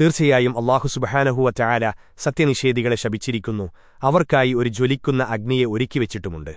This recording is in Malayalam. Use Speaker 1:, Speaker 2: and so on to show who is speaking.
Speaker 1: തീർച്ചയായും അള്ളാഹു സുബഹാനഹുവ ചായാല സത്യനിഷേധികളെ ശപിച്ചിരിക്കുന്നു. അവർക്കായി ഒരു ജ്വലിക്കുന്ന അഗ്നിയെ ഒരുക്കിവെച്ചിട്ടുമുണ്ട്.